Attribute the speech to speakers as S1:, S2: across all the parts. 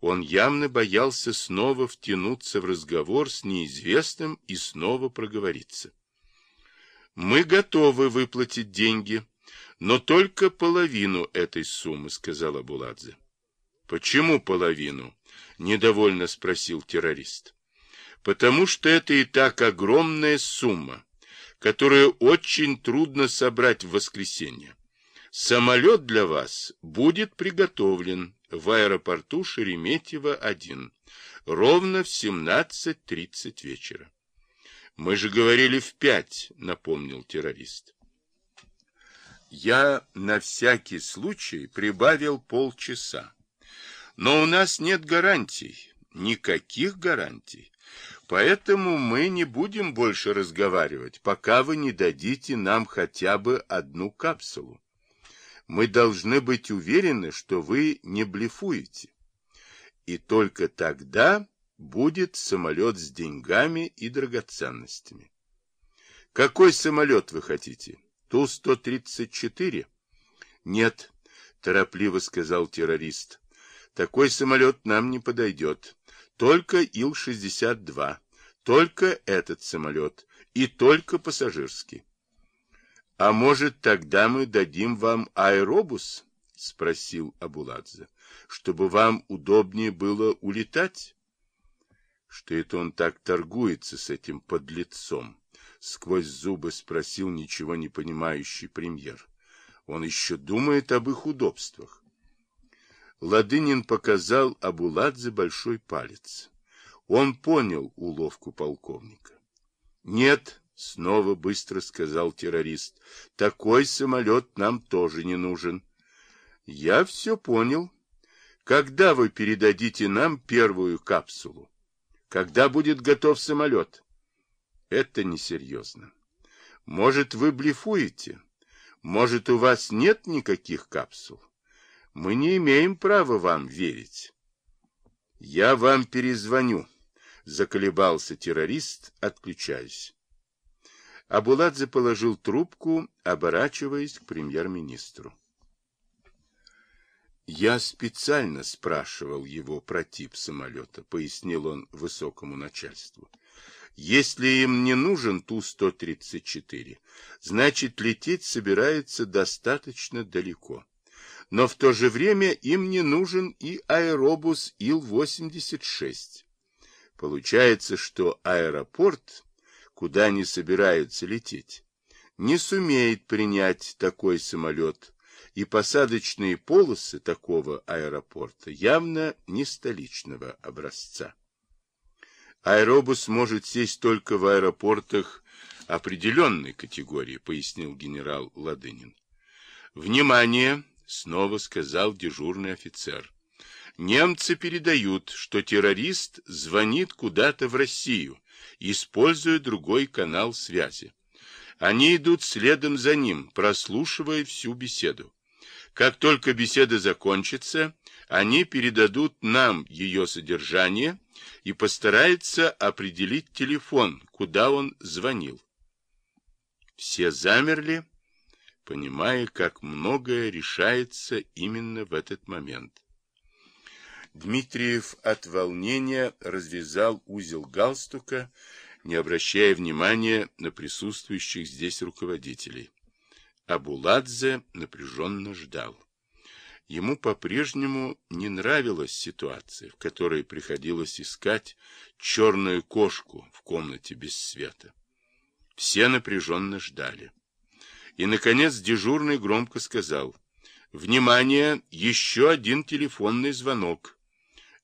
S1: Он явно боялся снова втянуться в разговор с неизвестным и снова проговориться. «Мы готовы выплатить деньги, но только половину этой суммы», — сказала Буладзе. «Почему половину?» — недовольно спросил террорист. «Потому что это и так огромная сумма, которую очень трудно собрать в воскресенье. Самолет для вас будет приготовлен в аэропорту Шереметьево-1 ровно в 17.30 вечера. Мы же говорили в пять, напомнил террорист. Я на всякий случай прибавил полчаса. Но у нас нет гарантий, никаких гарантий. Поэтому мы не будем больше разговаривать, пока вы не дадите нам хотя бы одну капсулу. Мы должны быть уверены, что вы не блефуете. И только тогда будет самолет с деньгами и драгоценностями. Какой самолет вы хотите? Ту-134? Нет, торопливо сказал террорист. Такой самолет нам не подойдет. Только Ил-62. Только этот самолет. И только пассажирский. — А может, тогда мы дадим вам аэробус? — спросил Абуладзе. — Чтобы вам удобнее было улетать? Что это он так торгуется с этим подлецом? Сквозь зубы спросил ничего не понимающий премьер. Он еще думает об их удобствах. Ладынин показал Абуладзе большой палец. Он понял уловку полковника. Нет, Снова быстро сказал террорист. Такой самолет нам тоже не нужен. Я все понял. Когда вы передадите нам первую капсулу? Когда будет готов самолет? Это несерьезно. Может, вы блефуете? Может, у вас нет никаких капсул? Мы не имеем права вам верить. Я вам перезвоню, заколебался террорист, отключаясь. Абуладзе положил трубку, оборачиваясь к премьер-министру. «Я специально спрашивал его про тип самолета», — пояснил он высокому начальству. «Если им не нужен Ту-134, значит, лететь собирается достаточно далеко. Но в то же время им не нужен и аэробус Ил-86. Получается, что аэропорт куда они собираются лететь, не сумеет принять такой самолет, и посадочные полосы такого аэропорта явно не столичного образца. Аэробус может сесть только в аэропортах определенной категории, пояснил генерал Ладынин. Внимание, снова сказал дежурный офицер. Немцы передают, что террорист звонит куда-то в Россию используя другой канал связи. Они идут следом за ним, прослушивая всю беседу. Как только беседа закончится, они передадут нам ее содержание и постараются определить телефон, куда он звонил. Все замерли, понимая, как многое решается именно в этот момент. Дмитриев от волнения развязал узел галстука, не обращая внимания на присутствующих здесь руководителей. Абуладзе напряженно ждал. Ему по-прежнему не нравилась ситуация, в которой приходилось искать черную кошку в комнате без света. Все напряженно ждали. И, наконец, дежурный громко сказал, «Внимание! Еще один телефонный звонок!»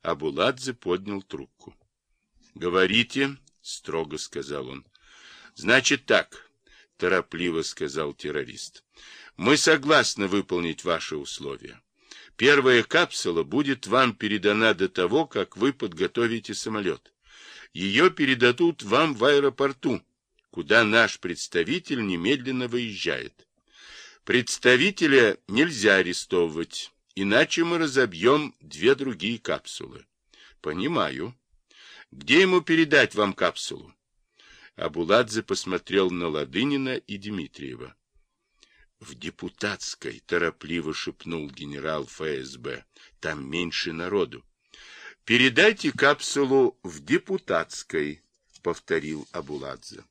S1: Абуладзе поднял трубку. — Говорите, — строго сказал он. — Значит так, — торопливо сказал террорист. — Мы согласны выполнить ваши условия. Первая капсула будет вам передана до того, как вы подготовите самолет. Ее передадут вам в аэропорту, куда наш представитель немедленно выезжает. Представителя нельзя арестовывать. Иначе мы разобьем две другие капсулы. Понимаю. Где ему передать вам капсулу? Абуладзе посмотрел на Ладынина и Дмитриева. В депутатской торопливо шепнул генерал ФСБ. Там меньше народу. Передайте капсулу в депутатской, повторил Абуладзе.